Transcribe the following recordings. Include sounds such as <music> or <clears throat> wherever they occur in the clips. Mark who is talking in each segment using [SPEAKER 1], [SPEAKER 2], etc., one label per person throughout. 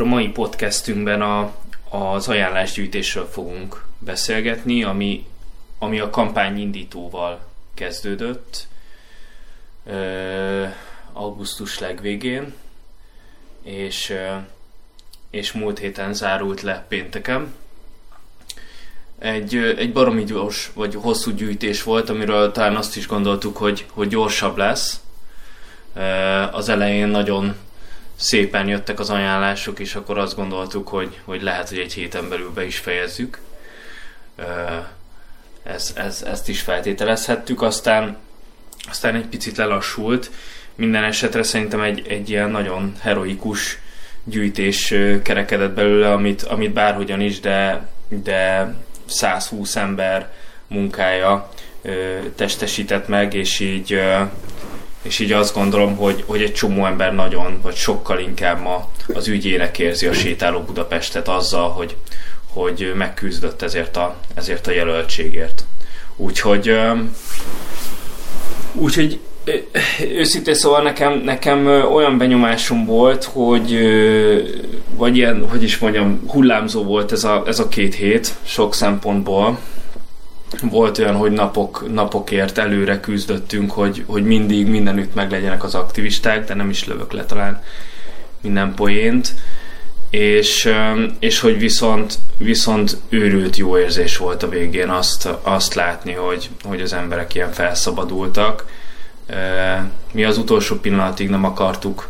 [SPEAKER 1] akkor a mai podcastünkben a, az ajánlásgyűjtésről fogunk beszélgetni, ami, ami a kampány indítóval kezdődött ö, augusztus legvégén, és, ö, és múlt héten zárult le pénteken. Egy, egy baromi gyors, vagy hosszú gyűjtés volt, amiről talán azt is gondoltuk, hogy, hogy gyorsabb lesz. Az elején nagyon szépen jöttek az ajánlások, és akkor azt gondoltuk, hogy, hogy lehet, hogy egy héten belül be is fejezzük. Ez, ez, ezt is feltételezhettük, aztán, aztán egy picit lelassult. Minden esetre szerintem egy, egy ilyen nagyon heroikus gyűjtés kerekedett belőle, amit, amit bárhogyan is, de, de 120 ember munkája testesített meg, és így és így azt gondolom, hogy, hogy egy csomó ember nagyon, vagy sokkal inkább ma az ügyének érzi a sétáló Budapestet azzal, hogy, hogy megküzdött ezért a, ezért a jelöltségért. Úgyhogy, úgyhogy őszintén szóval nekem, nekem olyan benyomásom volt, hogy vagy ilyen, hogy is mondjam, hullámzó volt ez a, ez a két hét sok szempontból, volt olyan, hogy napok, napokért előre küzdöttünk, hogy, hogy mindig mindenütt meglegyenek az aktivisták, de nem is lövök le talán minden poént. És, és hogy viszont, viszont őrült jó érzés volt a végén azt, azt látni, hogy, hogy az emberek ilyen felszabadultak. Mi az utolsó pillanatig nem akartuk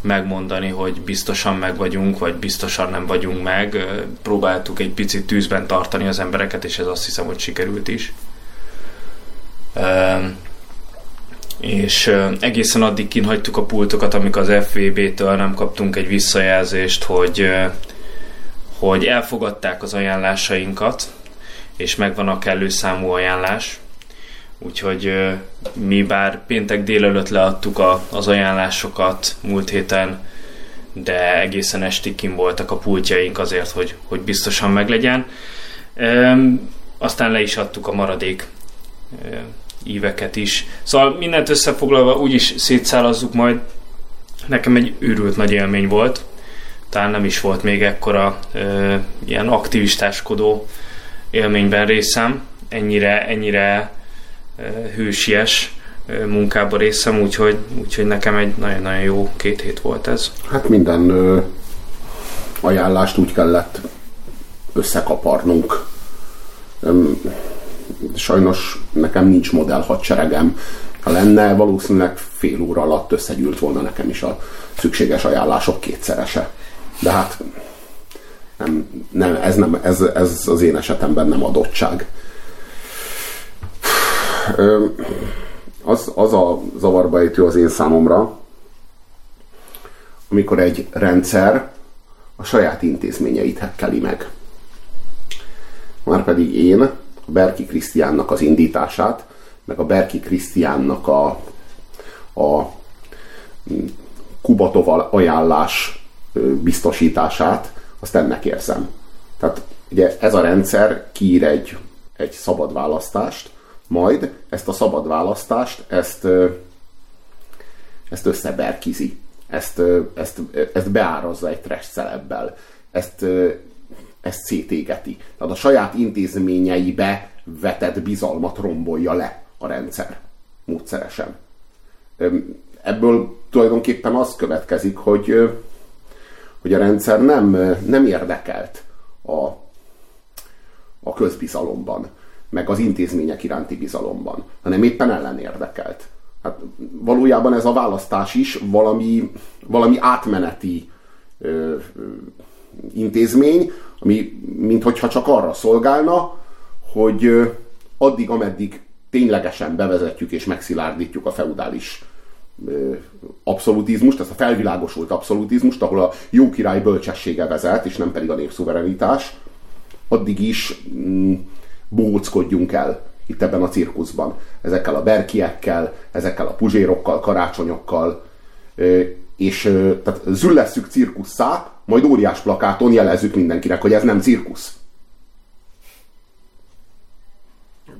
[SPEAKER 1] megmondani, hogy biztosan meg vagyunk, vagy biztosan nem vagyunk meg. Próbáltuk egy picit tűzben tartani az embereket, és ez azt hiszem, hogy sikerült is. És egészen addig kinhagytuk a pultokat, amik az FVB-től nem kaptunk egy visszajelzést, hogy, hogy elfogadták az ajánlásainkat, és megvan a kellő számú ajánlás. Úgyhogy mi bár péntek délelőtt leadtuk a, az ajánlásokat múlt héten, de egészen estig kim voltak a pultjaink azért, hogy, hogy biztosan meglegyen. Aztán le is adtuk a maradék íveket is. Szóval mindent összefoglalva úgyis szétszállazzuk majd. Nekem egy őrült nagy élmény volt. Talán nem is volt még ekkora e, ilyen aktivistáskodó élményben részem. Ennyire, ennyire hősies munkába részem, úgyhogy, úgyhogy nekem egy nagyon-nagyon jó két hét volt ez.
[SPEAKER 2] Hát minden ö, ajánlást úgy kellett összekaparnunk. Sajnos nekem nincs modell hadseregem. Ha lenne, valószínűleg fél óra alatt összegyűlt volna nekem is a szükséges ajánlások kétszerese. De hát nem, nem, ez, nem, ez, ez az én esetemben nem adottság az, az a zavarba ejtő az én számomra, amikor egy rendszer a saját intézményeit hekkeli meg. Márpedig én a Berki Krisztiánnak az indítását, meg a Berki Krisztiánnak a, a Kubatoval ajánlás biztosítását, azt ennek érzem. Tehát ugye ez a rendszer kiír egy, egy szabad választást, majd ezt a szabad választást, ezt, ezt összeberkizi. Ezt, ezt, ezt beárazza egy trash celebbel. Ezt, ezt szétégeti. Tehát a saját intézményeibe vetett bizalmat rombolja le a rendszer módszeresen. Ebből tulajdonképpen az következik, hogy, hogy a rendszer nem, nem érdekelt a, a közbizalomban meg az intézmények iránti bizalomban, hanem éppen ellen érdekelt. Hát valójában ez a választás is valami, valami átmeneti ö, ö, intézmény, ami minthogyha csak arra szolgálna, hogy ö, addig, ameddig ténylegesen bevezetjük és megszilárdítjuk a feudális abszolutizmust, ezt a felvilágosult abszolutizmust, ahol a jó király bölcsessége vezet, és nem pedig a népszuverenitás, addig is mm, bóckodjunk el itt ebben a cirkuszban. Ezekkel a berkiekkel, ezekkel a puzsérokkal, karácsonyokkal, és tehát züllesszük cirkusszá, majd óriás plakáton jelezzük mindenkinek, hogy ez nem cirkusz.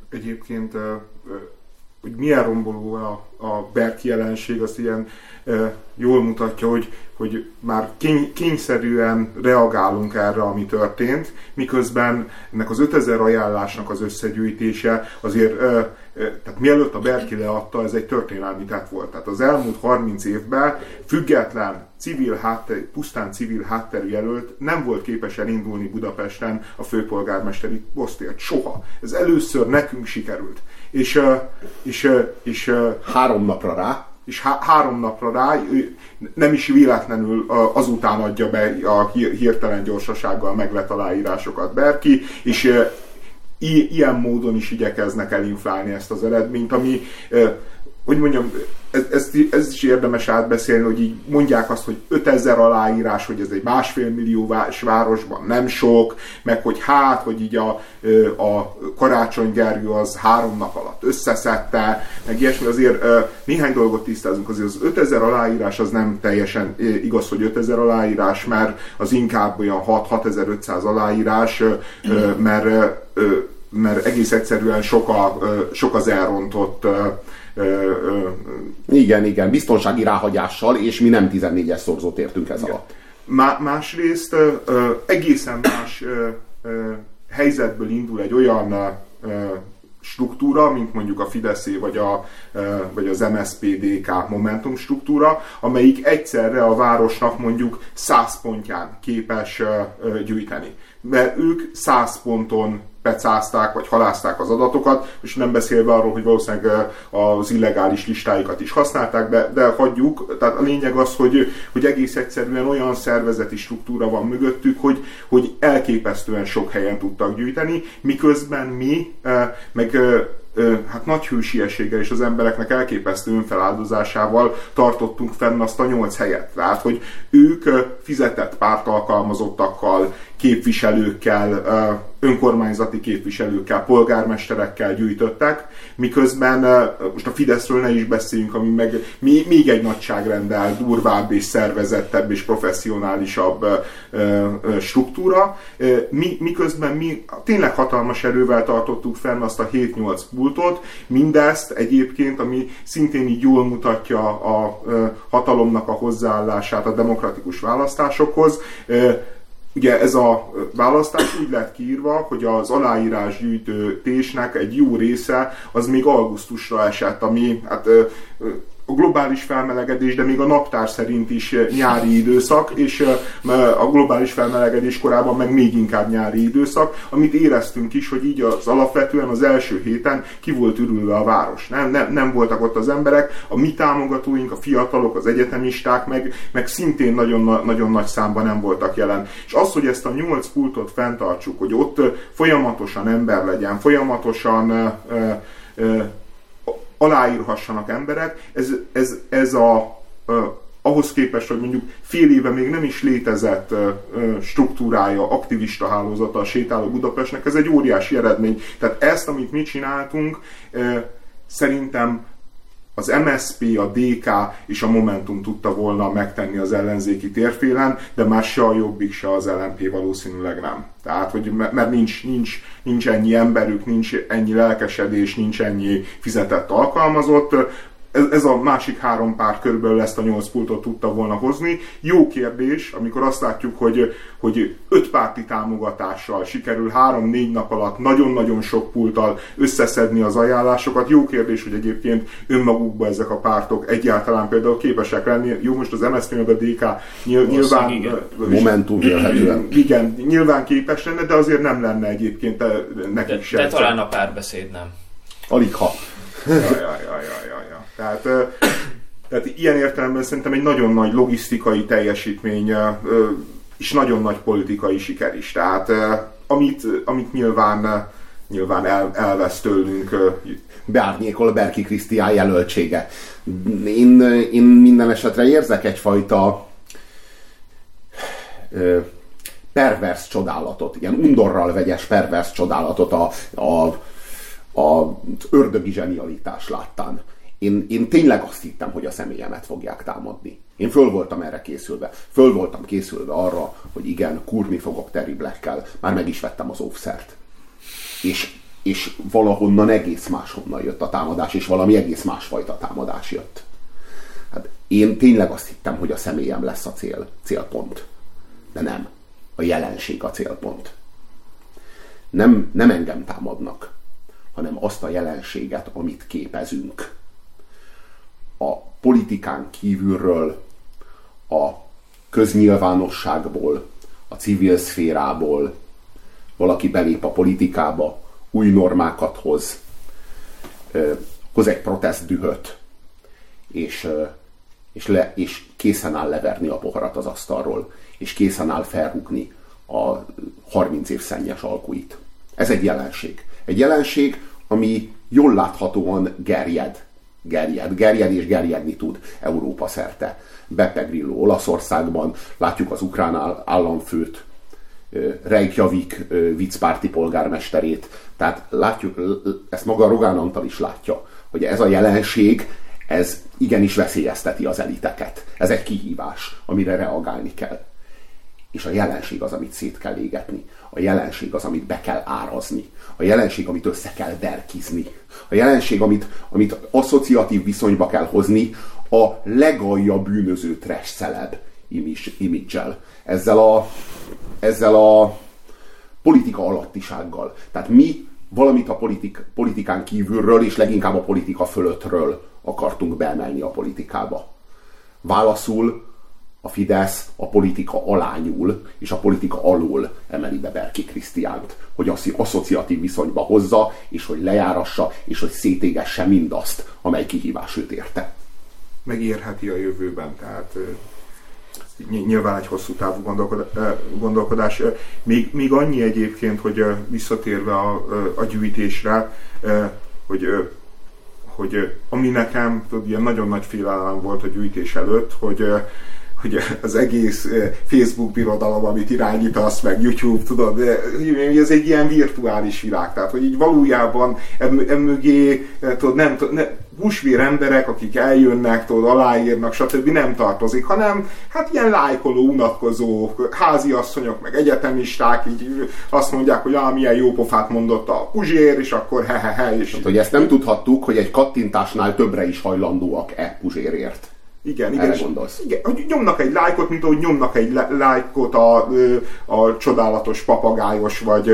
[SPEAKER 3] Egyébként, hogy milyen romboló a, a Berk jelenség az ilyen jól mutatja, hogy, hogy már kény, kényszerűen reagálunk erre, ami történt, miközben ennek az 5000 ajánlásnak az összegyűjtése azért tehát mielőtt a Berki leadta, ez egy történelmi tett volt. Tehát az elmúlt 30 évben független civil hátter, pusztán civil hátterű jelölt nem volt képes elindulni Budapesten a főpolgármesteri posztért. Soha. Ez először nekünk sikerült. És, és, és
[SPEAKER 2] három napra rá
[SPEAKER 3] és há- három napra rá nem is véletlenül azután adja be a hirtelen gyorsasággal meglet aláírásokat Berki, és ilyen módon is igyekeznek elinflálni ezt az eredményt, ami, hogy mondjam, ez, ez, ez is érdemes átbeszélni, hogy így mondják azt, hogy 5000 aláírás, hogy ez egy másfél millió városban nem sok, meg hogy hát, hogy így a, a Karácsony az három nap alatt összeszedte, meg ilyesmi, azért néhány dolgot tisztázunk, azért az 5000 aláírás az nem teljesen igaz, hogy 5000 aláírás, mert az inkább olyan 6-6500 aláírás, mert mert egész egyszerűen sok, a, sok az elrontott
[SPEAKER 2] igen, igen, biztonsági ráhagyással, és mi nem 14-es szorzót értünk ez alatt.
[SPEAKER 3] Má, másrészt egészen más helyzetből indul egy olyan struktúra, mint mondjuk a Fideszé vagy, a, vagy az MSZPDK Momentum struktúra, amelyik egyszerre a városnak mondjuk 100 pontján képes gyűjteni. Mert ők 100 ponton pecázták, vagy halázták az adatokat, és nem beszélve arról, hogy valószínűleg az illegális listáikat is használták, de, de hagyjuk. Tehát a lényeg az, hogy, hogy egész egyszerűen olyan szervezeti struktúra van mögöttük, hogy, hogy elképesztően sok helyen tudtak gyűjteni, miközben mi, meg hát nagy hősieséggel és az embereknek elképesztő önfeláldozásával tartottunk fenn azt a nyolc helyet. Tehát, hogy ők fizetett pártalkalmazottakkal, képviselőkkel, önkormányzati képviselőkkel, polgármesterekkel gyűjtöttek, miközben most a Fideszről ne is beszéljünk, ami meg még egy nagyságrendel durvább és szervezettebb és professzionálisabb struktúra, miközben mi tényleg hatalmas erővel tartottuk fenn azt a 7-8 pultot, mindezt egyébként, ami szintén így jól mutatja a hatalomnak a hozzáállását a demokratikus választásokhoz, Ugye ez a választás úgy lett kiírva, hogy az aláírás gyűjtésnek egy jó része az még augusztusra esett, ami hát a globális felmelegedés, de még a naptár szerint is eh, nyári időszak, és eh, a globális felmelegedés korában meg még inkább nyári időszak, amit éreztünk is, hogy így az alapvetően az első héten ki volt ürülve a város. Nem, nem, nem voltak ott az emberek, a mi támogatóink, a fiatalok, az egyetemisták meg, meg szintén nagyon, nagyon nagy számban nem voltak jelen. És az, hogy ezt a nyolc pultot fenntartsuk, hogy ott eh, folyamatosan ember legyen, folyamatosan aláírhassanak emberek, ez, ez, ez a, ahhoz képest, hogy mondjuk fél éve még nem is létezett struktúrája, aktivista hálózata a sétáló Budapestnek, ez egy óriási eredmény. Tehát ezt, amit mi csináltunk, szerintem az MSP, a DK és a Momentum tudta volna megtenni az ellenzéki térfélen, de már se a Jobbik, se az LNP valószínűleg nem. Tehát, hogy mert nincs, nincs, nincs ennyi emberük, nincs ennyi lelkesedés, nincs ennyi fizetett alkalmazott, ez, ez a másik három pár körülbelül ezt a nyolc pultot tudta volna hozni. Jó kérdés, amikor azt látjuk, hogy, hogy öt párti támogatással sikerül három-négy nap alatt nagyon-nagyon sok pulttal összeszedni az ajánlásokat. Jó kérdés, hogy egyébként önmagukban ezek a pártok egyáltalán például képesek lenni. Jó, most az MSZP meg a DK nyilván...
[SPEAKER 2] Igen. Momentum vélhetően. <clears throat>
[SPEAKER 3] Igen, nyilván képes lenne, de azért nem lenne egyébként nekik
[SPEAKER 1] de, sem. De talán a párbeszéd nem.
[SPEAKER 2] Alig ha.
[SPEAKER 3] Ja, ja, ja. Tehát, tehát ilyen értelemben szerintem egy nagyon nagy logisztikai teljesítmény és nagyon nagy politikai siker is. Tehát amit, amit nyilván, nyilván el, elvesz tőlünk.
[SPEAKER 2] Beárnyékol Berki Krisztián jelöltsége. Én, én minden esetre érzek egyfajta pervers csodálatot, ilyen undorral vegyes pervers csodálatot a, a, a ördögi zsenialitás láttán én, én tényleg azt hittem, hogy a személyemet fogják támadni. Én föl voltam erre készülve. Föl voltam készülve arra, hogy igen, kurni fogok Terry Blackkel. Már meg is vettem az óvszert. És és valahonnan egész máshonnan jött a támadás, és valami egész másfajta támadás jött. Hát én tényleg azt hittem, hogy a személyem lesz a cél, célpont. De nem. A jelenség a célpont. Nem, nem engem támadnak, hanem azt a jelenséget, amit képezünk. A politikán kívülről, a köznyilvánosságból, a civil szférából valaki belép a politikába, új normákat hoz, hoz egy protestdühöt, és, és, le, és készen áll leverni a poharat az asztalról, és készen áll felrúgni a 30 év szennyes alkuit. Ez egy jelenség. Egy jelenség, ami jól láthatóan gerjed. Gerjed, gerjed és gerjedni tud Európa szerte. Beppe Grillo Olaszországban, látjuk az ukrán államfőt, Reykjavik viccpárti polgármesterét. Tehát látjuk, ezt maga Rogán Antal is látja, hogy ez a jelenség, ez igenis veszélyezteti az eliteket. Ez egy kihívás, amire reagálni kell. És a jelenség az, amit szét kell égetni. A jelenség az, amit be kell árazni. A jelenség, amit össze kell derkizni. A jelenség, amit, amit asszociatív viszonyba kell hozni a legalja bűnöző trash celeb imidzsel. Ezzel a, ezzel a politika alattisággal. Tehát mi valamit a politik, politikán kívülről, és leginkább a politika fölöttről akartunk beemelni a politikába. Válaszul a Fidesz a politika alá nyúl, és a politika alól emeli be Berki Krisztiánt, hogy azt asszociatív viszonyba hozza, és hogy lejárassa, és hogy szétégesse mindazt, amely kihívás őt érte.
[SPEAKER 3] Megérheti a jövőben, tehát nyilván egy hosszú távú gondolkodás. Még, még annyi egyébként, hogy visszatérve a, a gyűjtésre, hogy hogy ami nekem tudod, ilyen nagyon nagy félelem volt a gyűjtés előtt, hogy hogy az egész Facebook birodalom, amit irányítasz, meg YouTube, tudod, ez egy ilyen virtuális világ, tehát hogy így valójában emögé, tudod, nem, ne, húsvér emberek, akik eljönnek, tudod, aláírnak, stb. nem tartozik, hanem hát ilyen lájkoló, unatkozó háziasszonyok, meg egyetemisták, így azt mondják, hogy ah, milyen jó pofát mondott a Puzsér, és akkor hehehe. És...
[SPEAKER 2] Hát, hogy ezt nem tudhattuk, hogy egy kattintásnál többre is hajlandóak-e Puzsérért.
[SPEAKER 3] Igen, igen. Erre gondolsz. Igen, hogy nyomnak egy lájkot, mint ahogy nyomnak egy lájkot a, a csodálatos papagájos vagy,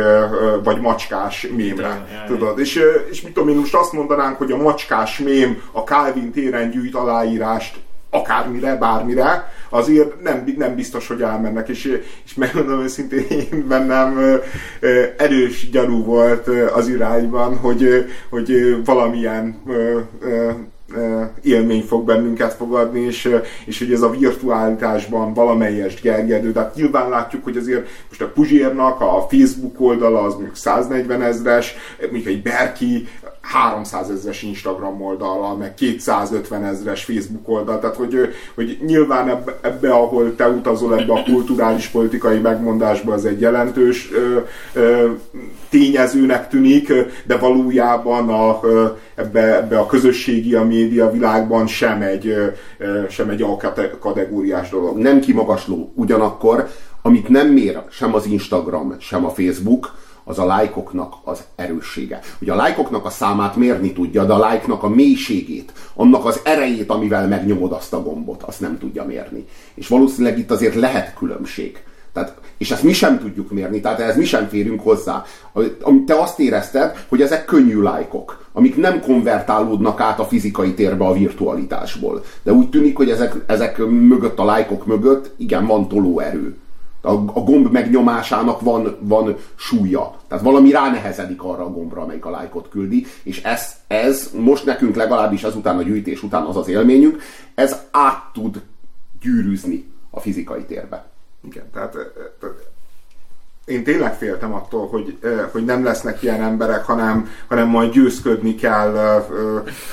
[SPEAKER 3] vagy macskás mémre. Ja, tudod? És, és mit tudom én, most azt mondanánk, hogy a macskás mém a Calvin téren gyűjt aláírást akármire, bármire, azért nem, nem biztos, hogy elmennek, és, és megmondom őszintén, én bennem erős gyanú volt az irányban, hogy, hogy valamilyen élmény fog bennünket fogadni, és, és hogy ez a virtuálitásban valamelyest gerjedő. Tehát nyilván látjuk, hogy azért most a Puzsérnak a Facebook oldala az mondjuk 140 ezres, mondjuk egy Berki 300 ezres Instagram oldala, meg 250 ezres Facebook oldal, tehát hogy, hogy nyilván ebbe, ebbe, ahol te utazol ebbe a kulturális politikai megmondásba, az egy jelentős ö, ö, tényezőnek tűnik, de valójában a, ebbe, ebbe a közösségi, a média világban sem egy, sem egy alkategóriás dolog.
[SPEAKER 2] Nem kimagasló. Ugyanakkor, amit nem mér sem az Instagram, sem a Facebook, az a lájkoknak az erőssége. Ugye a lájkoknak a számát mérni tudja, de a lájknak a mélységét, annak az erejét, amivel megnyomod azt a gombot, azt nem tudja mérni. És valószínűleg itt azért lehet különbség. Tehát, és ezt mi sem tudjuk mérni, tehát ehhez mi sem férünk hozzá. Te azt érezted, hogy ezek könnyű lájkok, amik nem konvertálódnak át a fizikai térbe a virtualitásból. De úgy tűnik, hogy ezek, ezek mögött, a lájkok mögött, igen, van tolóerő. A, a gomb megnyomásának van, van súlya. Tehát valami ránehezedik arra a gombra, amelyik a lájkot küldi, és ez, ez most nekünk legalábbis ezután a gyűjtés után az az élményünk, ez át tud gyűrűzni a fizikai térbe.
[SPEAKER 3] Igen, tehát, tehát én tényleg féltem attól, hogy, hogy nem lesznek ilyen emberek, hanem, hanem majd győzködni kell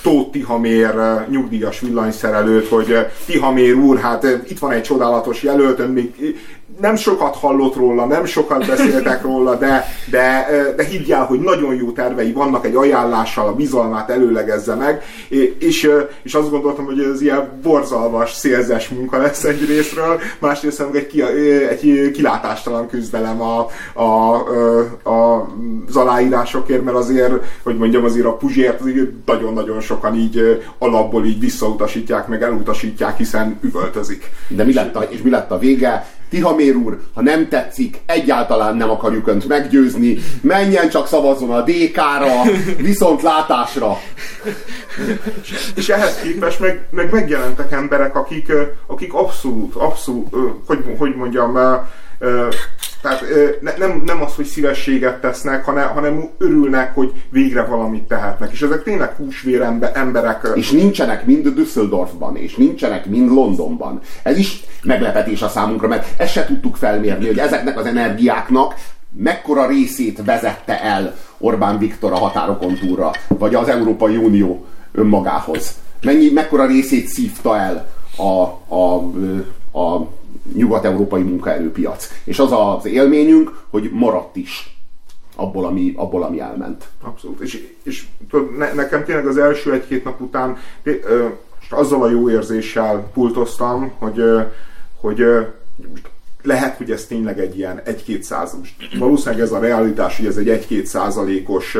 [SPEAKER 3] Tóth Tihamér nyugdíjas villanyszerelőt, hogy Tihamér úr, hát itt van egy csodálatos jelölt, még nem sokat hallott róla, nem sokat beszéltek róla, de, de, de higgyel, hogy nagyon jó tervei vannak egy ajánlással, a bizalmát előlegezze meg, és, és azt gondoltam, hogy ez ilyen borzalmas, szélzes munka lesz egy részről, másrészt egy, egy kilátástalan küzdelem a, a, a, a, az aláírásokért, mert azért, hogy mondjam, azért a Puzsért nagyon-nagyon sokan így alapból így visszautasítják, meg elutasítják, hiszen üvöltözik.
[SPEAKER 2] De mi lett a, és mi lett a vége? Tihamér úr, ha nem tetszik, egyáltalán nem akarjuk önt meggyőzni, menjen csak szavazzon a DK-ra, viszont látásra.
[SPEAKER 3] És ehhez képest meg, meg megjelentek emberek, akik, akik abszolút, abszolút, hogy, hogy mondjam, tehát ne, nem, nem az, hogy szívességet tesznek, hanem, hanem örülnek, hogy végre valamit tehetnek. És ezek tényleg húsvér emberek.
[SPEAKER 2] És nincsenek mind Düsseldorfban, és nincsenek mind Londonban. Ez is meglepetés a számunkra, mert ezt se tudtuk felmérni, hogy ezeknek az energiáknak mekkora részét vezette el Orbán Viktor a határokon túlra, vagy az Európai Unió önmagához. Mennyi, mekkora részét szívta el a, a, a nyugat-európai munkaerőpiac. És az az élményünk, hogy maradt is abból, ami, abból, ami elment.
[SPEAKER 3] Abszolút. És, és tudod, ne, nekem tényleg az első egy-két nap után ö, azzal a jó érzéssel pultoztam, hogy, ö, hogy ö, lehet, hogy ez tényleg egy ilyen 1-2 százalékos. Valószínűleg ez a realitás, hogy ez egy 1-2 százalékos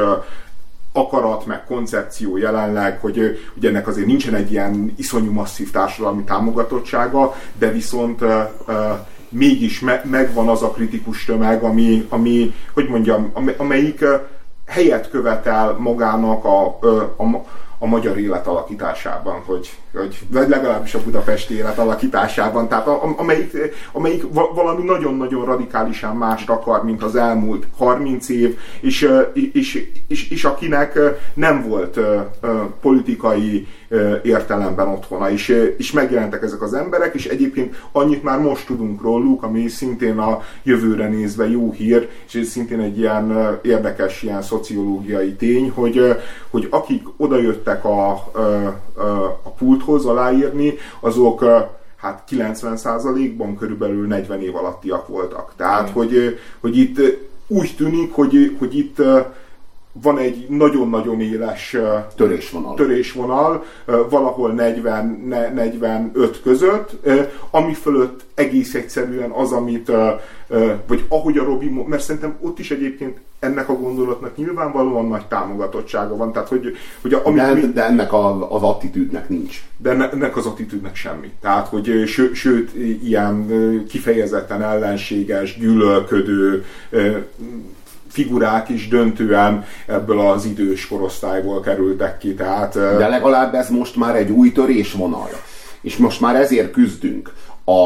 [SPEAKER 3] akarat, meg koncepció jelenleg, hogy, hogy ennek azért nincsen egy ilyen iszonyú masszív társadalmi támogatottsága, de viszont uh, uh, mégis me, megvan az a kritikus tömeg, ami, ami hogy mondjam, amelyik uh, helyet követel magának a, a, a magyar élet alakításában, hogy, vagy legalábbis a budapesti élet alakításában, tehát amelyik, amelyik valami nagyon-nagyon radikálisan mást akar, mint az elmúlt 30 év, és, és, és, és akinek nem volt politikai értelemben otthona, és, és megjelentek ezek az emberek, és egyébként annyit már most tudunk róluk, ami szintén a jövőre nézve jó hír, és ez szintén egy ilyen érdekes ilyen szociológiai tény, hogy, hogy akik odajöttek a, a, a pulthoz aláírni, azok hát 90%-ban körülbelül 40 év alattiak voltak. Tehát, hogy, hogy itt úgy tűnik, hogy, hogy itt van egy nagyon-nagyon éles
[SPEAKER 2] törésvonal,
[SPEAKER 3] törésvonal valahol 40-45 között, ami fölött egész egyszerűen az, amit, vagy ahogy a Robi, mert szerintem ott is egyébként ennek a gondolatnak nyilvánvalóan nagy támogatottsága van, tehát hogy, hogy
[SPEAKER 2] a, de, mi, de ennek a, az attitűdnek nincs.
[SPEAKER 3] De ennek az attitűdnek semmi. Tehát, hogy ső, sőt, ilyen kifejezetten ellenséges, gyűlölködő, figurák is döntően ebből az idős korosztályból kerültek ki. Tehát,
[SPEAKER 2] De legalább ez most már egy új törésvonal. És most már ezért küzdünk. A,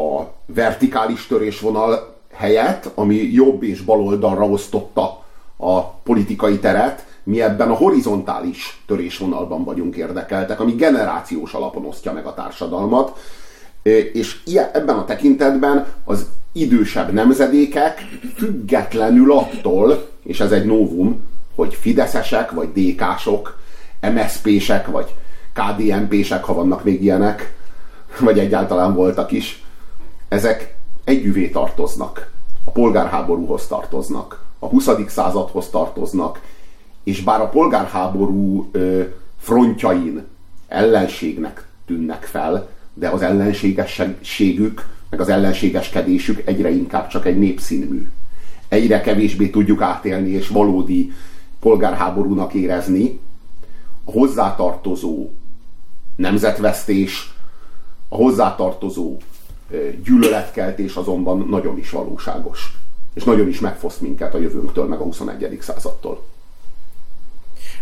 [SPEAKER 2] a vertikális törésvonal helyett, ami jobb és bal oldalra osztotta a politikai teret, mi ebben a horizontális törésvonalban vagyunk érdekeltek, ami generációs alapon osztja meg a társadalmat, és ebben a tekintetben az idősebb nemzedékek függetlenül attól, és ez egy novum, hogy fideszesek, vagy DK-sok, MSZP-sek, vagy KDNP-sek, ha vannak még ilyenek, vagy egyáltalán voltak is, ezek együvé tartoznak. A polgárháborúhoz tartoznak, a 20. századhoz tartoznak, és bár a polgárháború frontjain ellenségnek tűnnek fel, de az ellenségességük meg az ellenségeskedésük egyre inkább csak egy népszínmű. Egyre kevésbé tudjuk átélni és valódi polgárháborúnak érezni a hozzátartozó nemzetvesztés, a hozzátartozó gyűlöletkeltés azonban nagyon is valóságos. És nagyon is megfoszt minket a jövőnktől, meg a 21. századtól.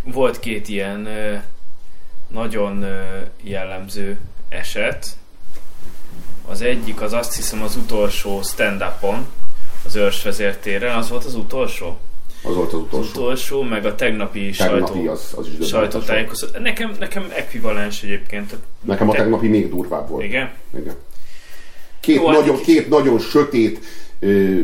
[SPEAKER 1] Volt két ilyen nagyon jellemző eset, az egyik az azt hiszem az utolsó stand-upon, az őrsvezértéren, az volt az utolsó?
[SPEAKER 2] Az volt az utolsó.
[SPEAKER 1] Az utolsó, meg a tegnapi, tegnapi sajtó, az, az is sajtótájékoztató. Nekem, nekem ekvivalens egyébként.
[SPEAKER 2] Nekem a te... tegnapi még durvább volt.
[SPEAKER 1] Igen?
[SPEAKER 2] Igen. Két, Jó, hát nagyon, két nagyon sötét ö,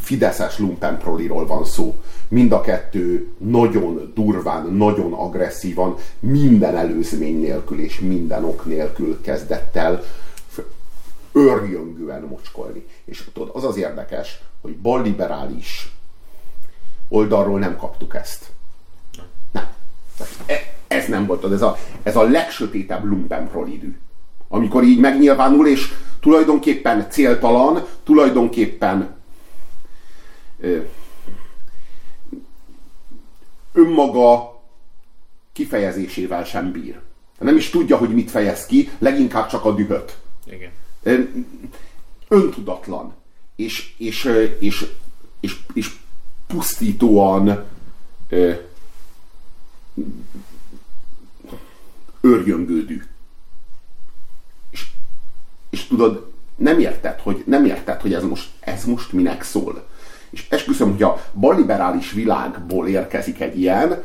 [SPEAKER 2] fideszes lumpenproliról van szó. Mind a kettő nagyon durván, nagyon agresszívan, minden előzmény nélkül és minden ok nélkül kezdett el örjöngően mocskolni. És tudod, az az érdekes, hogy balliberális oldalról nem kaptuk ezt. Nem. E, ez nem volt, ez a, ez a legsötétebb lumpenprolidű. Amikor így megnyilvánul, és tulajdonképpen céltalan, tulajdonképpen önmaga kifejezésével sem bír. Nem is tudja, hogy mit fejez ki, leginkább csak a dühöt.
[SPEAKER 1] Igen.
[SPEAKER 2] Öntudatlan. És, és, és, és, és pusztítóan örjöngődű. És, és tudod, nem érted, hogy, nem érted, hogy ez most, ez most minek szól. És esküszöm, hogy a balliberális világból érkezik egy ilyen,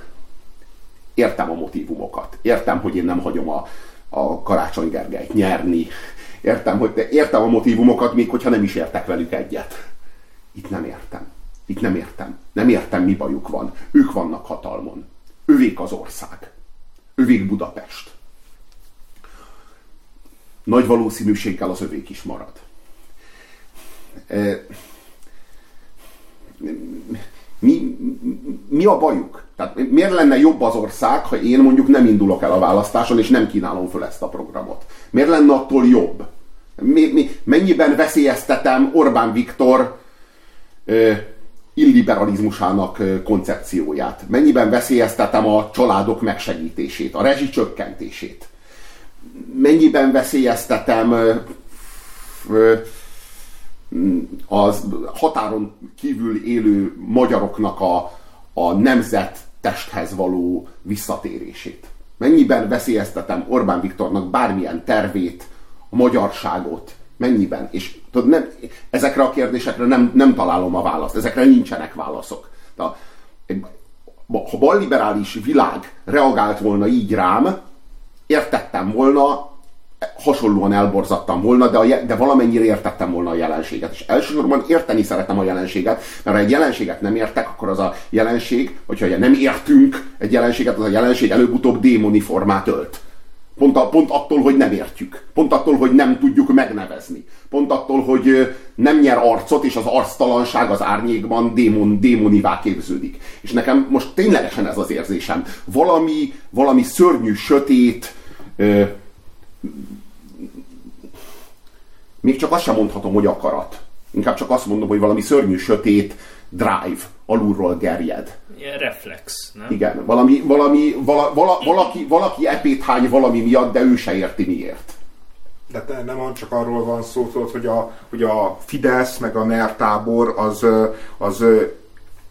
[SPEAKER 2] értem a motivumokat. Értem, hogy én nem hagyom a, a Karácsony Gergelyt nyerni. Értem, hogy értem a motivumokat, még hogyha nem is értek velük egyet. Itt nem értem. Itt nem értem. Nem értem, mi bajuk van. Ők vannak hatalmon. Övék az ország. Övék Budapest. Nagy valószínűséggel az övék is marad. E, mi, mi a bajuk? Tehát miért lenne jobb az ország, ha én mondjuk nem indulok el a választáson, és nem kínálom föl ezt a programot? Miért lenne attól jobb? Mi, mi, mennyiben veszélyeztetem Orbán Viktor ö, illiberalizmusának ö, koncepcióját? Mennyiben veszélyeztetem a családok megsegítését, a rezsi? Mennyiben veszélyeztetem ö, ö, az határon kívül élő magyaroknak a, a nemzet testhez való visszatérését. Mennyiben veszélyeztetem Orbán Viktornak bármilyen tervét, a magyarságot, mennyiben? És tudod, nem, ezekre a kérdésekre nem, nem találom a választ, ezekre nincsenek válaszok. De, ha balliberális világ reagált volna így rám, értettem volna, hasonlóan elborzattam volna, de, a, de valamennyire értettem volna a jelenséget. És elsősorban érteni szeretem a jelenséget, mert ha egy jelenséget nem értek, akkor az a jelenség, hogyha nem értünk egy jelenséget, az a jelenség előbb-utóbb démoni formát ölt. Pont, a, pont attól, hogy nem értjük. Pont attól, hogy nem tudjuk megnevezni. Pont attól, hogy nem nyer arcot, és az arctalanság az árnyékban démon, démonivá képződik. És nekem most ténylegesen ez az érzésem. Valami, valami szörnyű, sötét, még csak azt sem mondhatom, hogy akarat. Inkább csak azt mondom, hogy valami szörnyű, sötét drive alulról gerjed.
[SPEAKER 1] Ilyen reflex, nem?
[SPEAKER 2] Igen, valami, valami, vala, vala, valaki, valaki epét hány valami miatt, de ő se érti miért.
[SPEAKER 3] De nem csak arról van szó, tudod, hogy a, hogy a Fidesz meg a NER tábor az, az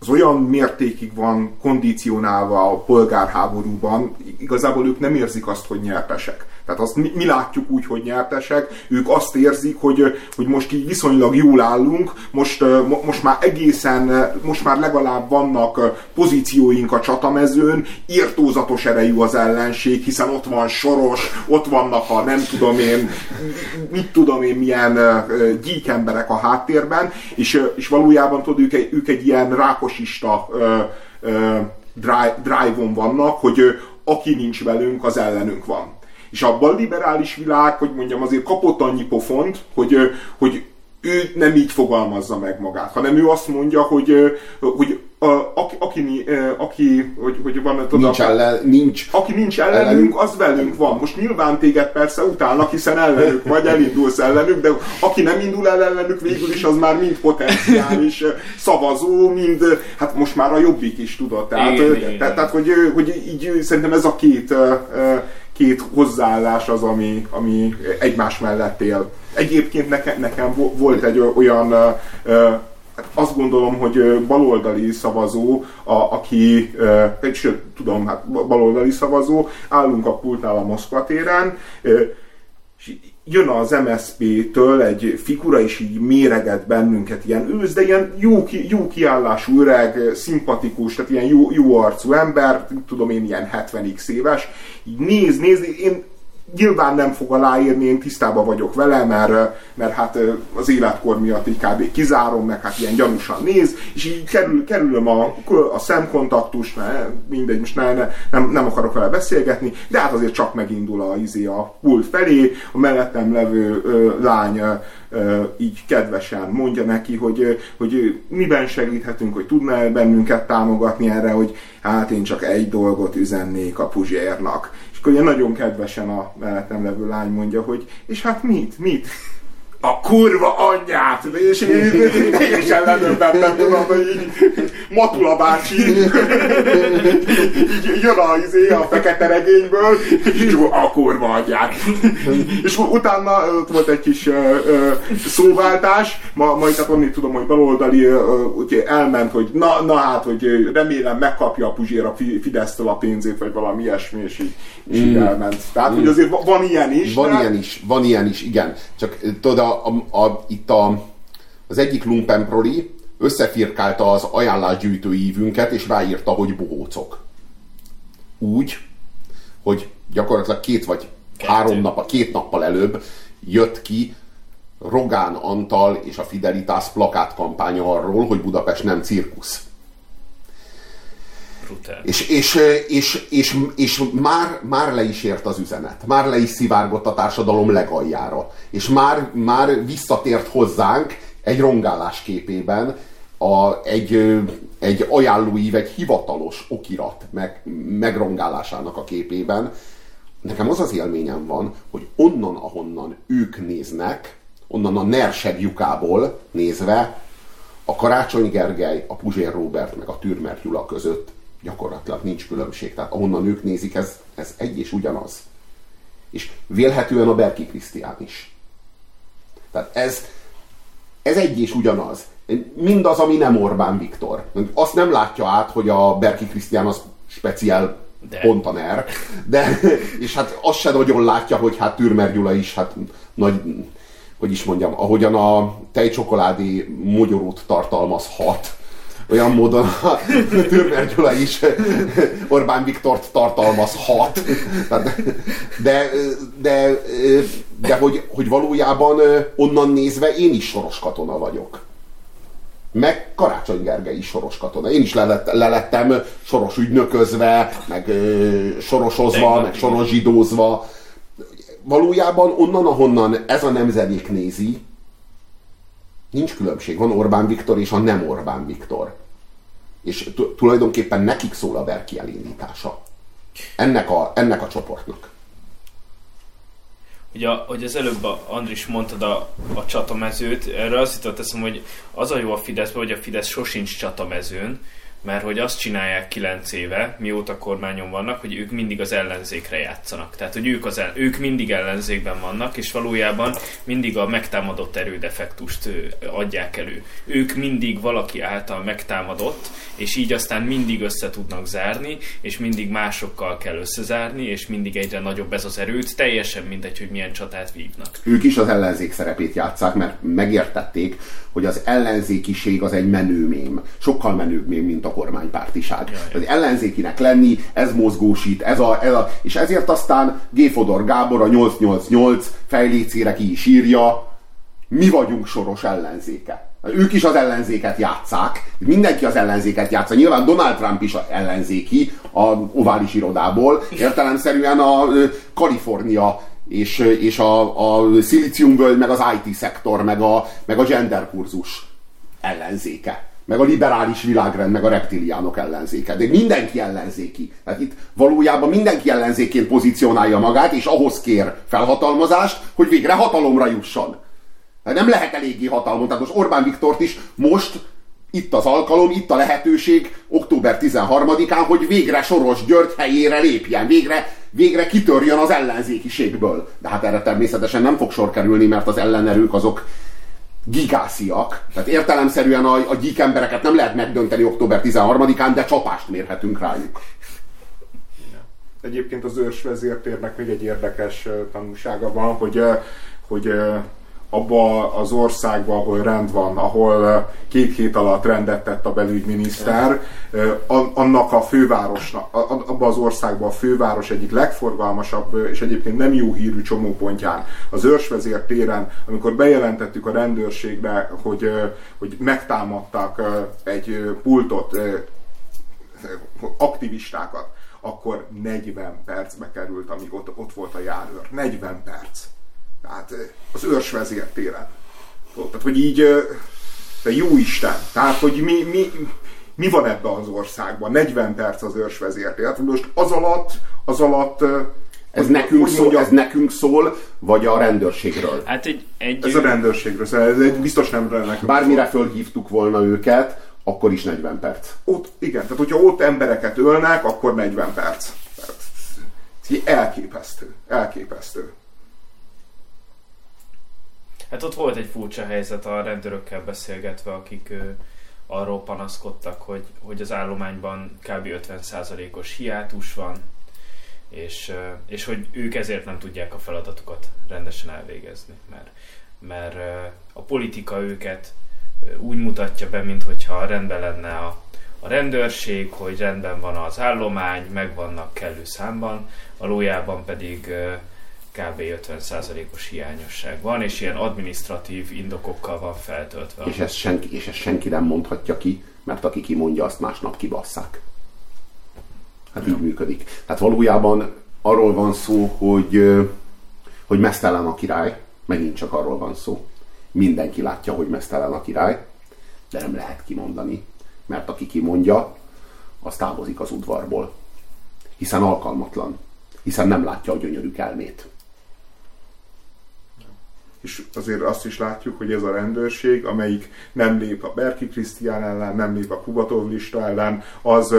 [SPEAKER 3] az olyan mértékig van kondicionálva a polgárháborúban, igazából ők nem érzik azt, hogy nyertesek. Tehát azt mi, mi látjuk úgy, hogy nyertesek, ők azt érzik, hogy, hogy most így viszonylag jól állunk, most, most már egészen, most már legalább vannak pozícióink a csatamezőn, írtózatos erejű az ellenség, hiszen ott van Soros, ott vannak a nem tudom én, mit tudom én, milyen gyík emberek a háttérben, és, és valójában tudod, ők ők egy ilyen rákosista drive-on vannak, hogy aki nincs velünk, az ellenünk van. És abban a liberális világ, hogy mondjam, azért kapott annyi pofont, hogy, hogy ő nem így fogalmazza meg magát, hanem ő azt mondja, hogy, hogy a, aki, aki, aki, hogy, hogy van,
[SPEAKER 2] tudod, nincs, ellen, nincs,
[SPEAKER 3] aki nincs ellenünk, ellenünk, az velünk van. Most nyilván téged persze utálnak, hiszen ellenük vagy, elindulsz ellenük, de aki nem indul el ellenük, végül is az már mind potenciális szavazó, mind, hát most már a jobbik is tudod. Tehát, igen, tehát, igen. tehát hogy, hogy így szerintem ez a két két hozzáállás az, ami, ami egymás mellett él. Egyébként nekem, nekem volt egy olyan, hát azt gondolom, hogy baloldali szavazó, a, aki, sőt, tudom, hát baloldali szavazó, állunk a pultnál a Moszkva téren, jön az MSZP-től egy figura, és így méreget bennünket, ilyen ősz, de ilyen jó, ki, jó kiállású öreg, szimpatikus, tehát ilyen jó, jó arcú ember, tudom én, ilyen 70x éves, így néz, néz, én nyilván nem fog aláírni, én tisztában vagyok vele, mert, mert hát az életkor miatt így kb. kizárom, meg hát ilyen gyanúsan néz, és így kerül, kerülöm a, a szemkontaktust, ne, mindegy, most ne, ne, nem, nem akarok vele beszélgetni, de hát azért csak megindul a, izé a pult felé, a mellettem levő ö, lány ö, így kedvesen mondja neki, hogy, hogy miben segíthetünk, hogy tudná bennünket támogatni erre, hogy hát én csak egy dolgot üzennék a Puzsérnak akkor ugye nagyon kedvesen a mellettem levő lány mondja, hogy és hát mit, mit? A kurva anyját! át, és én teljesen ledöbbentem, tudod, hogy így Matula bácsi így jön a, izé, a fekete regényből, és a kurva adják. És utána ott volt egy kis uh, uh, szóváltás, ma, majd hát onnit tudom, hogy baloldali uh, elment, hogy na, na hát, hogy remélem megkapja a Puzsér Fidesztől a pénzét, vagy valami ilyesmi, és így, és így mm. elment. Tehát, mm. hogy azért van ilyen is.
[SPEAKER 2] Van tehát... ilyen is, van ilyen is, igen. Csak tudod, a, a, a, itt a, az egyik lumpenproli összefirkálta az ajánlásgyűjtő ívünket, és ráírta, hogy bohócok. Úgy, hogy gyakorlatilag két vagy Kettő. három nap, két nappal előbb jött ki Rogán Antal és a Fidelitas plakátkampánya arról, hogy Budapest nem cirkusz. És, és, és, és, és már, már le is ért az üzenet. Már le is szivárgott a társadalom legaljára. És már, már visszatért hozzánk egy rongálás képében, a, egy, egy ajánlóív, egy hivatalos okirat meg, megrongálásának a képében. Nekem az az élményem van, hogy onnan, ahonnan ők néznek, onnan a nerseg lyukából nézve, a Karácsony Gergely, a Puzsér Robert meg a Türmer Gyula között gyakorlatilag nincs különbség. Tehát ahonnan ők nézik, ez, ez egy és ugyanaz. És vélhetően a Berki Krisztián is. Tehát ez, ez egy és ugyanaz. Mindaz, ami nem Orbán Viktor. Azt nem látja át, hogy a Berki Krisztián az speciál de. pontaner, de, és hát azt se nagyon látja, hogy hát Türmer Gyula is hát nagy, hogy is mondjam, ahogyan a tejcsokoládé mogyorót tartalmazhat, olyan módon a Türmer Gyula is Orbán Viktort tartalmazhat. De, de, de, hogy, hogy valójában onnan nézve én is soros katona vagyok. Meg Karácsony Gergely is soros katona. Én is lelett, lelettem soros ügynöközve, meg sorosozva, meg soros zsidózva. Valójában onnan, ahonnan ez a nemzedék nézi, nincs különbség. Van Orbán Viktor és a nem Orbán Viktor. És tulajdonképpen nekik szól a Berki elindítása. Ennek a, ennek a csoportnak.
[SPEAKER 1] Ugye, hogy az előbb a Andris mondtad a, a csatamezőt, erre azt jutott eszem, hogy az a jó a Fideszben, hogy a Fidesz sosincs csatamezőn, mert hogy azt csinálják kilenc éve, mióta kormányon vannak, hogy ők mindig az ellenzékre játszanak. Tehát, hogy ők, az el, ők mindig ellenzékben vannak, és valójában mindig a megtámadott erődefektust adják elő. Ők mindig valaki által megtámadott, és így aztán mindig össze tudnak zárni, és mindig másokkal kell összezárni, és mindig egyre nagyobb ez az erőt, teljesen mindegy, hogy milyen csatát vívnak.
[SPEAKER 2] Ők is az ellenzék szerepét játszák, mert megértették, hogy az ellenzékiség az egy menőmém. Sokkal menőbb mém, mint a kormánypártiság. Az ellenzékinek lenni, ez mozgósít, ez a, ez a, és ezért aztán G. Fodor Gábor a 888 fejlécére ki is írja, mi vagyunk soros ellenzéke. Ők is az ellenzéket játszák, mindenki az ellenzéket játsza. Nyilván Donald Trump is ellenzéki a ovális irodából, értelemszerűen a Kalifornia és, és a, a szilíciumvölgy, meg az IT szektor, meg a, meg a gender kurzus ellenzéke. Meg a liberális világrend, meg a reptiliánok ellenzéke. De mindenki ellenzéki. Tehát itt valójában mindenki ellenzéként pozícionálja magát, és ahhoz kér felhatalmazást, hogy végre hatalomra jusson. De nem lehet eléggé hatalmon. Tehát most Orbán Viktort is most itt az alkalom, itt a lehetőség október 13-án, hogy végre Soros György helyére lépjen, végre, végre kitörjön az ellenzékiségből. De hát erre természetesen nem fog sor kerülni, mert az ellenerők azok gigásziak. Tehát értelemszerűen a, a gyík embereket nem lehet megdönteni október 13-án, de csapást mérhetünk rájuk.
[SPEAKER 3] Egyébként az ős vezértérnek még egy érdekes tanulsága van, hogy, hogy abba az országba, ahol rend van, ahol két hét alatt rendet tett a belügyminiszter, annak a fővárosnak, abba az országban a főváros egyik legforgalmasabb és egyébként nem jó hírű csomópontján, az őrsvezér téren, amikor bejelentettük a rendőrségbe, hogy, hogy megtámadtak egy pultot, aktivistákat, akkor 40 percbe került, amíg ott, ott volt a járőr. 40 perc. Tehát az őrs vezértéren. Tehát, hogy így, de jó Isten, tehát, hogy mi, mi, mi van ebben az országban? 40 perc az őrs vezértér. Tehát most az alatt, az alatt
[SPEAKER 2] Ez,
[SPEAKER 3] hogy,
[SPEAKER 2] nekünk
[SPEAKER 3] hogy
[SPEAKER 2] szól, ez nekünk szól, vagy a rendőrségről?
[SPEAKER 1] Hát egy, egy
[SPEAKER 3] ez a rendőrségről, szóval ez egy biztos nem nekünk.
[SPEAKER 2] Bármire fölhívtuk volna őket, akkor is 40 perc.
[SPEAKER 3] Ott, igen, tehát hogyha ott embereket ölnek, akkor 40 perc. Elképesztő, elképesztő.
[SPEAKER 1] Hát ott volt egy furcsa helyzet a rendőrökkel beszélgetve, akik ö, arról panaszkodtak, hogy, hogy az állományban kb. 50%-os hiátus van, és, és hogy ők ezért nem tudják a feladatukat rendesen elvégezni, mert, mert a politika őket úgy mutatja be, mintha rendben lenne a, a rendőrség, hogy rendben van az állomány, megvannak kellő számban, valójában pedig kb. 50%-os hiányosság van, és ilyen administratív indokokkal van feltöltve.
[SPEAKER 2] És ezt, senki, és ezt senki nem mondhatja ki, mert aki kimondja, azt másnap kibasszák. Hát így működik. Tehát valójában arról van szó, hogy, hogy mesztelen a király, megint csak arról van szó. Mindenki látja, hogy mesztelen a király, de nem lehet kimondani, mert aki kimondja, az távozik az udvarból. Hiszen alkalmatlan. Hiszen nem látja a gyönyörű elmét.
[SPEAKER 3] És azért azt is látjuk, hogy ez a rendőrség, amelyik nem lép a Berki Krisztián ellen, nem lép a Kubatov lista ellen, az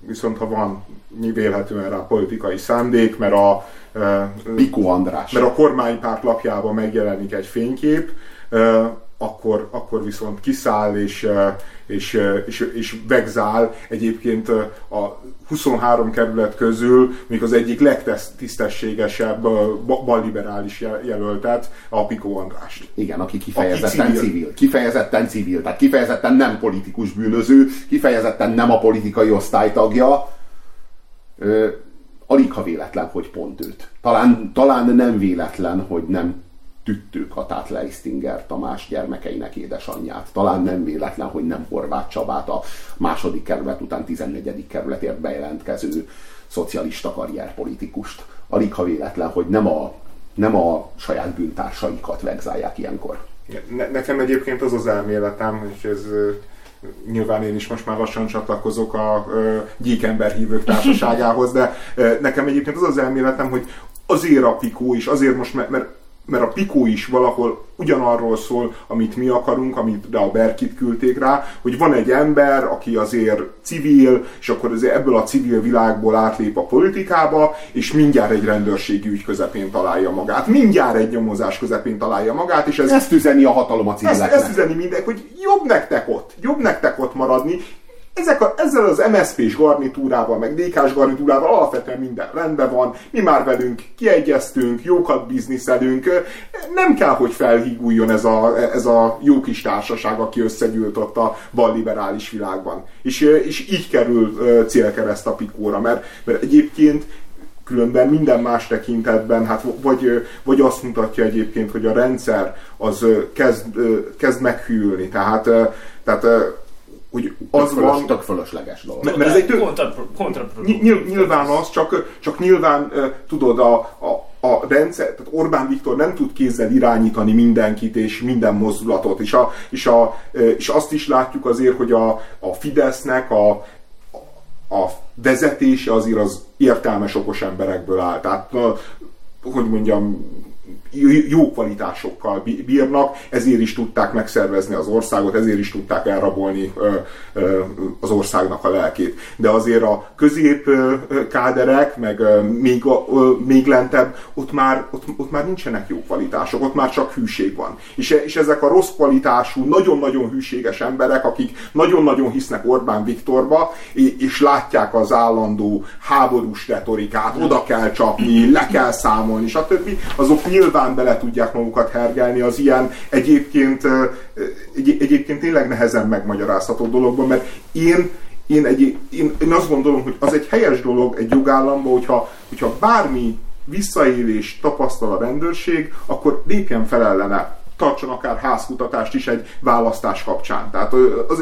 [SPEAKER 3] viszont ha van vélhetően rá politikai szándék, mert a, ö,
[SPEAKER 2] Pikó András.
[SPEAKER 3] mert a kormánypárt lapjában megjelenik egy fénykép, akkor, akkor viszont kiszáll és, ö, és, ö, és, és vegzál egyébként ö, a 23 kerület közül még az egyik legtisztességesebb balliberális jel- jelöltet, a Pikó Andrást.
[SPEAKER 2] Igen, aki kifejezetten
[SPEAKER 3] Aki
[SPEAKER 2] civil.
[SPEAKER 3] civil.
[SPEAKER 2] civil. Kifejezetten civil. Tehát kifejezetten nem politikus bűnöző, kifejezetten nem a politikai osztálytagja. Ö, alig ha véletlen, hogy pont őt. Talán, talán nem véletlen, hogy nem tüttők hatát Leistinger Tamás gyermekeinek édesanyját. Talán nem véletlen, hogy nem Horváth Csabát a második kerület után 14. kerületért bejelentkező szocialista karrierpolitikust. Alig ha véletlen, hogy nem a, nem a saját bűntársaikat vegzálják ilyenkor.
[SPEAKER 3] Ne, nekem egyébként az az elméletem, és ez nyilván én is most már lassan csatlakozok a ö, gyíkember hívők társaságához, de ö, nekem egyébként az az elméletem, hogy azért a Pikó is, azért most, mert, mert mert a Pikó is valahol ugyanarról szól, amit mi akarunk, amit a Berkit küldték rá, hogy van egy ember, aki azért civil, és akkor azért ebből a civil világból átlép a politikába, és mindjárt egy rendőrségi ügy közepén találja magát. Mindjárt egy nyomozás közepén találja magát, és ez,
[SPEAKER 2] Ezt üzeni a hatalom a
[SPEAKER 3] ezt,
[SPEAKER 2] civileknek.
[SPEAKER 3] ezt üzeni mindenki, hogy jobb nektek ott, jobb nektek ott maradni, ezek a, ezzel az MSZP-s garnitúrával, meg DK-s garnitúrával alapvetően minden rendben van, mi már velünk kiegyeztünk, jókat bizniszelünk, nem kell, hogy felhíguljon ez a, ez a jó kis társaság, aki összegyűlt ott a balliberális világban. És, és így kerül célkereszt a pikóra, mert, mert egyébként különben minden más tekintetben, hát vagy, vagy azt mutatja egyébként, hogy a rendszer az kezd, kezd meghűlni. Tehát, tehát hogy
[SPEAKER 2] Az
[SPEAKER 3] az
[SPEAKER 2] fölös,
[SPEAKER 3] van,
[SPEAKER 2] tök fölösleges dolog.
[SPEAKER 3] mert ez egy tök-
[SPEAKER 1] Kontrapro- kontraproduktív.
[SPEAKER 3] Ny- nyilván az, csak, csak nyilván tudod, a, a, a rendszer, tehát Orbán Viktor nem tud kézzel irányítani mindenkit és minden mozdulatot, és, a, és, a, és azt is látjuk azért, hogy a, a Fidesznek a, a vezetése azért az értelmes, okos emberekből áll. Tehát, hogy mondjam, jó kvalitásokkal bírnak, ezért is tudták megszervezni az országot, ezért is tudták elrabolni az országnak a lelkét. De azért a közép káderek, meg még, még lentebb, ott már, ott, ott már nincsenek jó kvalitások, ott már csak hűség van. És, és ezek a rossz kvalitású, nagyon-nagyon hűséges emberek, akik nagyon-nagyon hisznek Orbán Viktorba, és látják az állandó háborús retorikát, oda kell csapni, le kell számolni, stb. azok nyilván bele tudják magukat hergelni az ilyen egyébként, egy, egyébként tényleg nehezen megmagyarázható dologban, mert én én, egy, én, én azt gondolom, hogy az egy helyes dolog egy jogállamban, hogyha, hogyha bármi visszaélés tapasztal a rendőrség, akkor lépjen fel ellene tartson akár házkutatást is egy választás kapcsán. Tehát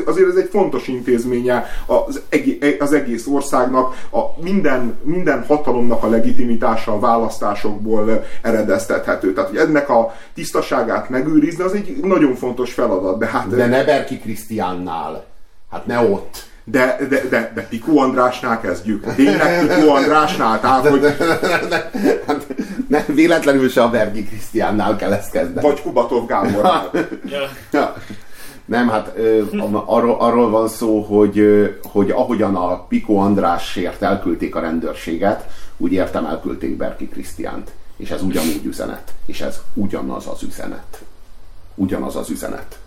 [SPEAKER 3] azért ez egy fontos intézménye az egész, az egész országnak, a minden, minden hatalomnak a legitimitása a választásokból eredeztethető. Tehát, hogy ennek a tisztaságát megőrizni, az egy nagyon fontos feladat. De hát...
[SPEAKER 2] De ne Berki Krisztiánnál. Hát ne ott.
[SPEAKER 3] De, de, de, de Piku Andrásnál kezdjük. Tényleg Piku Andrásnál? Tehát, hogy...
[SPEAKER 2] Hát, <laughs> ne, véletlenül se a Bergi Krisztiánnál kell ezt kezdeni.
[SPEAKER 3] Vagy Kubatov Gábornál.
[SPEAKER 2] Ja. Nem, hát ö, arról, arról van szó, hogy, ö, hogy ahogyan a Piko Andrásért elküldték a rendőrséget, úgy értem elküldték Berki Krisztiánt. És ez ugyanúgy üzenet. És ez ugyanaz az üzenet. Ugyanaz az üzenet.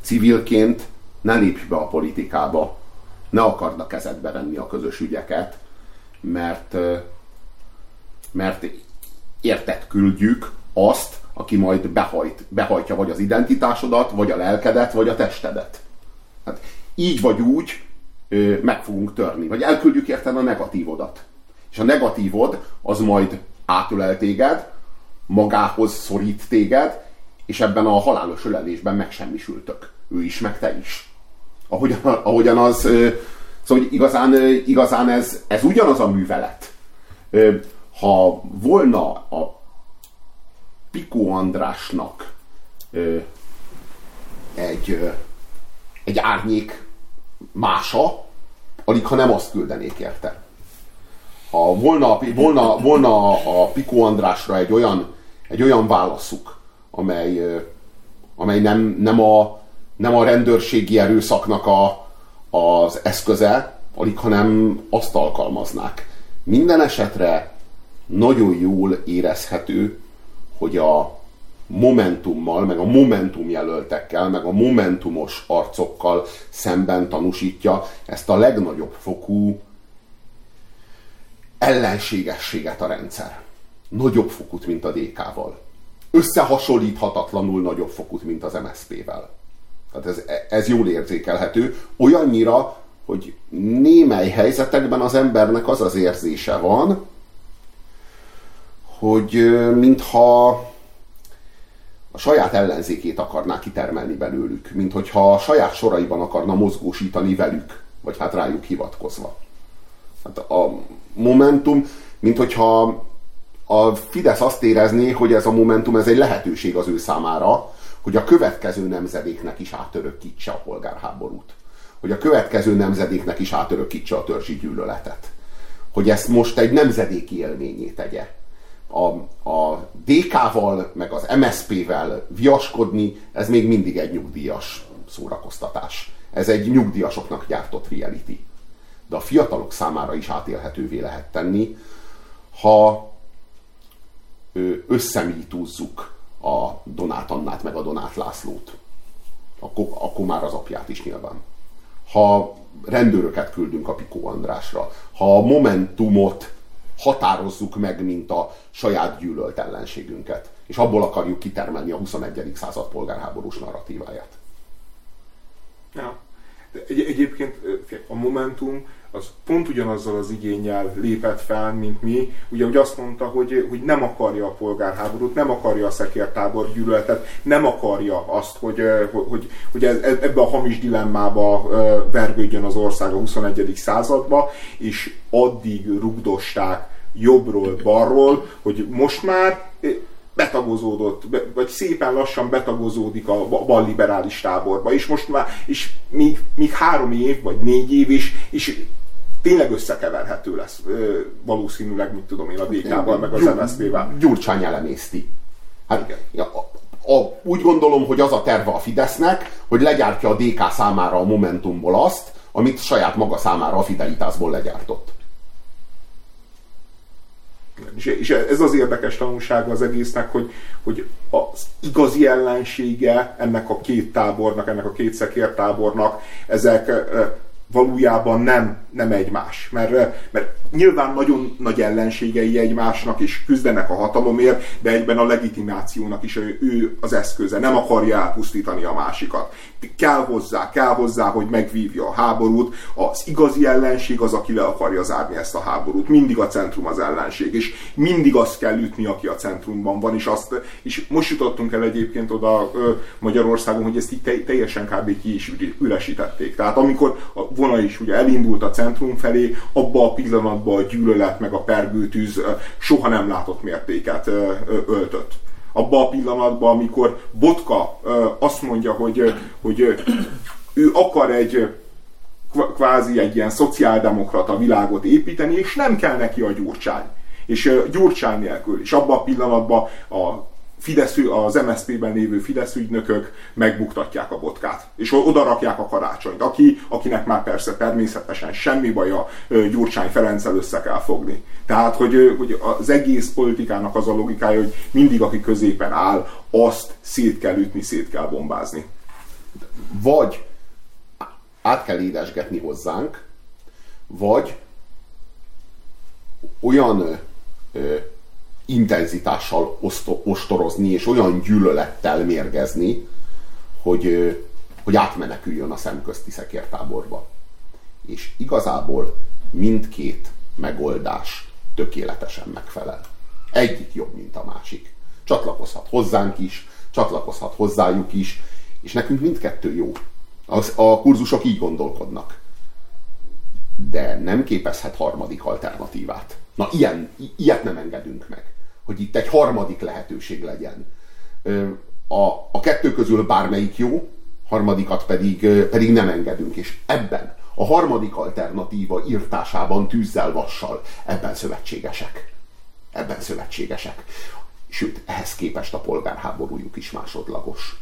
[SPEAKER 2] Civilként ne lépj be a politikába, ne akard a kezedbe venni a közös ügyeket, mert, mert érted küldjük azt, aki majd behajt, behajtja vagy az identitásodat, vagy a lelkedet, vagy a testedet. Hát így vagy úgy ö, meg fogunk törni, vagy elküldjük érted a negatívodat. És a negatívod az majd átölel téged, magához szorít téged, és ebben a halálos ölelésben megsemmisültök. Ő is, meg te is. Ahogyan, ahogyan az, szóval igazán, igazán ez, ez ugyanaz a művelet. Ha volna a Pikó Andrásnak egy, egy árnyék mása, alig ha nem azt küldenék érte. Ha volna, volna, volna a Pikó Andrásra egy olyan, egy olyan válaszuk, amely, amely nem, nem, a, nem a rendőrségi erőszaknak a, az eszköze, alig hanem azt alkalmaznák. Minden esetre nagyon jól érezhető, hogy a momentummal, meg a momentum jelöltekkel, meg a momentumos arcokkal szemben tanúsítja ezt a legnagyobb fokú ellenségességet a rendszer. Nagyobb fokút, mint a DK-val. Összehasonlíthatatlanul nagyobb fokút, mint az MSZP-vel. Tehát ez, ez jól érzékelhető. Olyannyira, hogy némely helyzetekben az embernek az az érzése van, hogy mintha a saját ellenzékét akarná kitermelni belőlük, mint hogyha a saját soraiban akarna mozgósítani velük, vagy hát rájuk hivatkozva. Hát a Momentum, mint hogyha a Fidesz azt érezné, hogy ez a Momentum ez egy lehetőség az ő számára, hogy a következő nemzedéknek is átörökítse a polgárháborút. Hogy a következő nemzedéknek is átörökítse a törzsi gyűlöletet. Hogy ezt most egy nemzedéki élményé tegye a, a DK-val, meg az MSP-vel viaskodni, ez még mindig egy nyugdíjas szórakoztatás. Ez egy nyugdíjasoknak gyártott reality. De a fiatalok számára is átélhetővé lehet tenni, ha összemítúzzuk a Donát Annát meg a Donát Lászlót. Akkor, akkor már az apját is nyilván. Ha rendőröket küldünk a Pikó Andrásra, ha a Momentumot határozzuk meg, mint a saját gyűlölt ellenségünket. És abból akarjuk kitermelni a 21. század polgárháborús narratíváját.
[SPEAKER 3] Ja. De egy, egyébként a Momentum az pont ugyanazzal az igényel lépett fel, mint mi. Ugye, hogy azt mondta, hogy, hogy nem akarja a polgárháborút, nem akarja a szekértábor gyűlöletet, nem akarja azt, hogy, hogy, hogy ebbe a hamis dilemmába vergődjön az ország a 21. századba, és addig rugdosták jobbról, balról, hogy most már betagozódott, vagy szépen lassan betagozódik a balliberális táborba, és most már, és még, még három év, vagy négy év is, és tényleg összekeverhető lesz valószínűleg, mit tudom én, a DK-val, meg az MSZP-vel.
[SPEAKER 2] Gyurcsány elemészti. Hát, Igen. A, a, úgy gondolom, hogy az a terve a Fidesznek, hogy legyártja a DK számára a Momentumból azt, amit saját maga számára a Fidelitásból legyártott.
[SPEAKER 3] És, és ez az érdekes tanulsága az egésznek, hogy, hogy az igazi ellensége ennek a két tábornak, ennek a két szekértábornak, ezek valójában nem, nem egymás. Mert, mert nyilván nagyon nagy ellenségei egymásnak is küzdenek a hatalomért, de egyben a legitimációnak is ő, ő az eszköze, nem akarja elpusztítani a másikat. Kell hozzá, kell hozzá, hogy megvívja a háborút. Az igazi ellenség az, aki le akarja zárni ezt a háborút. Mindig a centrum az ellenség, és mindig azt kell ütni, aki a centrumban van, és, azt, és most jutottunk el egyébként oda Magyarországon, hogy ezt így teljesen kb. ki is üresítették. Tehát amikor a vonal is ugye elindult a centrum felé, abba a pillanatban a gyűlölet meg a pergőtűz soha nem látott mértéket öltött. Abba a pillanatban, amikor Botka azt mondja, hogy, hogy ő akar egy kvázi egy ilyen szociáldemokrata világot építeni, és nem kell neki a gyurcsány. És gyurcsány nélkül. És abban a pillanatban a Fidesz, az MSZP-ben lévő Fidesz ügynökök megbuktatják a botkát, és oda rakják a karácsonyt, aki, akinek már persze természetesen semmi baja Gyurcsány Ferenccel össze kell fogni. Tehát, hogy, hogy az egész politikának az a logikája, hogy mindig, aki középen áll, azt szét kell ütni, szét kell bombázni.
[SPEAKER 2] Vagy át kell édesgetni hozzánk, vagy olyan intenzitással ostorozni, és olyan gyűlölettel mérgezni, hogy, hogy átmeneküljön a szemközti szekértáborba. És igazából mindkét megoldás tökéletesen megfelel. Egyik jobb, mint a másik. Csatlakozhat hozzánk is, csatlakozhat hozzájuk is, és nekünk mindkettő jó. Az, a kurzusok így gondolkodnak. De nem képezhet harmadik alternatívát. Na, ilyen, ilyet nem engedünk meg hogy itt egy harmadik lehetőség legyen. A, a kettő közül bármelyik jó, harmadikat pedig, pedig nem engedünk, és ebben a harmadik alternatíva írtásában tűzzel, vassal, ebben szövetségesek. Ebben szövetségesek. Sőt, ehhez képest a polgárháborújuk is másodlagos.